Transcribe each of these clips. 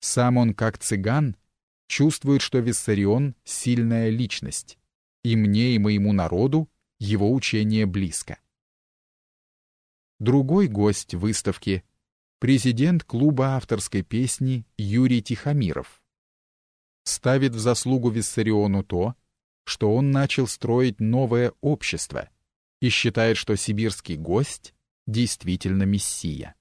Сам он, как цыган, чувствует, что Виссарион — сильная личность, и мне и моему народу его учение близко. Другой гость выставки — президент клуба авторской песни Юрий Тихомиров. Ставит в заслугу Виссариону то, что он начал строить новое общество и считает, что сибирский гость действительно мессия.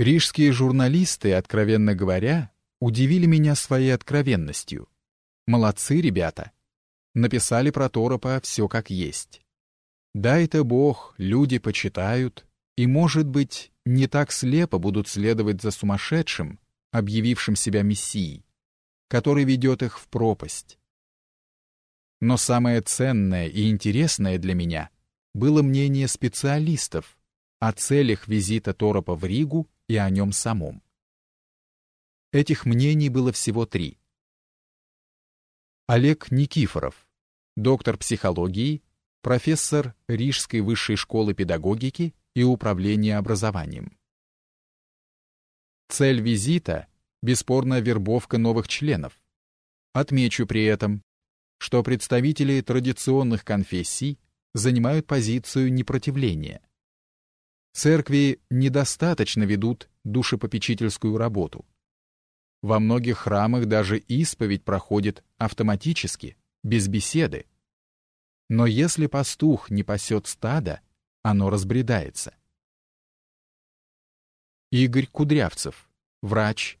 Рижские журналисты, откровенно говоря, удивили меня своей откровенностью. Молодцы ребята. Написали про Торопа все как есть. Дай-то Бог, люди почитают, и, может быть, не так слепо будут следовать за сумасшедшим, объявившим себя мессией, который ведет их в пропасть. Но самое ценное и интересное для меня было мнение специалистов о целях визита Торопа в Ригу и о нем самом. Этих мнений было всего три. Олег Никифоров, доктор психологии, профессор Рижской высшей школы педагогики и управления образованием. Цель визита – бесспорно вербовка новых членов. Отмечу при этом, что представители традиционных конфессий занимают позицию непротивления. Церкви недостаточно ведут душепопечительскую работу. Во многих храмах даже исповедь проходит автоматически, без беседы. Но если пастух не пасет стада, оно разбредается. Игорь Кудрявцев, врач,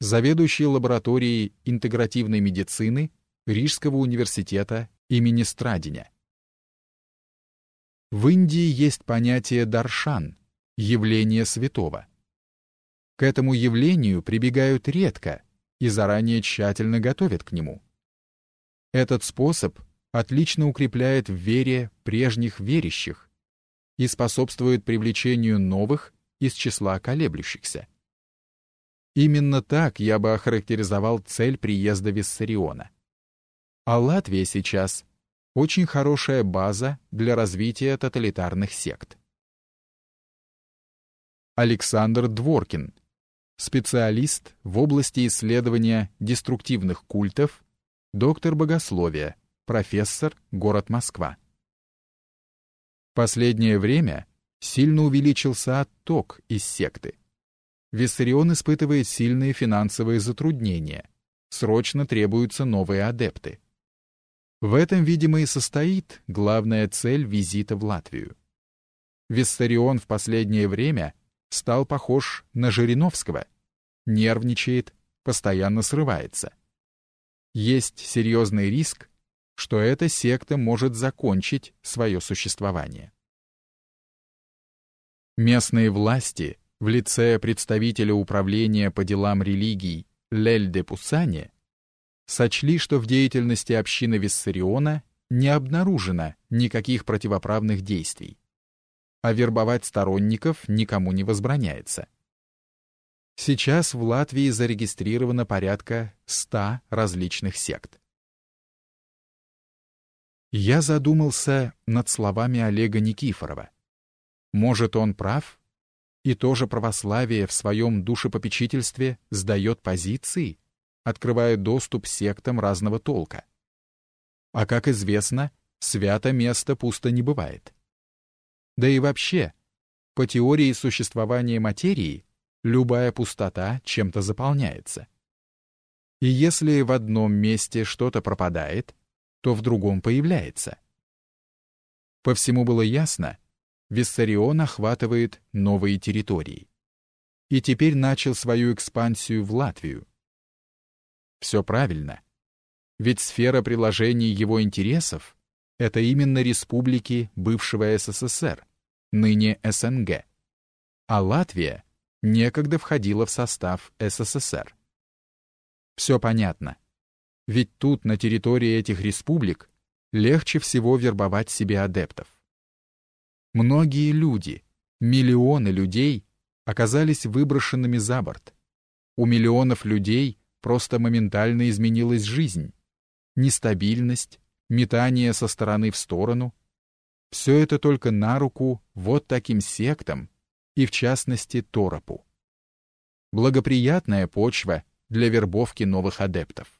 заведующий лабораторией интегративной медицины Рижского университета имени Страдиня. В Индии есть понятие даршан, явление святого. К этому явлению прибегают редко и заранее тщательно готовят к нему. Этот способ отлично укрепляет в вере прежних верящих и способствует привлечению новых из числа колеблющихся. Именно так я бы охарактеризовал цель приезда Виссариона. А Латвия сейчас очень хорошая база для развития тоталитарных сект. Александр Дворкин, специалист в области исследования деструктивных культов, доктор богословия, профессор, город Москва. Последнее время сильно увеличился отток из секты. Виссарион испытывает сильные финансовые затруднения. Срочно требуются новые адепты. В этом, видимо, и состоит главная цель визита в Латвию. Виссарион в последнее время стал похож на Жириновского. Нервничает, постоянно срывается. Есть серьезный риск, что эта секта может закончить свое существование. Местные власти в лице представителя управления по делам религий Лель де Пусане сочли, что в деятельности общины Виссариона не обнаружено никаких противоправных действий, а вербовать сторонников никому не возбраняется. Сейчас в Латвии зарегистрировано порядка 100 различных сект. Я задумался над словами Олега Никифорова. Может, он прав? И тоже православие в своем душепопечительстве сдает позиции? Открывая доступ сектам разного толка. А как известно, свято место пусто не бывает. Да и вообще, по теории существования материи, любая пустота чем-то заполняется. И если в одном месте что-то пропадает, то в другом появляется. По всему было ясно, Виссарион охватывает новые территории. И теперь начал свою экспансию в Латвию, все правильно. Ведь сфера приложений его интересов — это именно республики бывшего СССР, ныне СНГ. А Латвия некогда входила в состав СССР. Все понятно. Ведь тут, на территории этих республик, легче всего вербовать себе адептов. Многие люди, миллионы людей оказались выброшенными за борт. У миллионов людей просто моментально изменилась жизнь. Нестабильность, метание со стороны в сторону. Все это только на руку вот таким сектам, и в частности Торопу. благоприятная почва для вербовки новых адептов.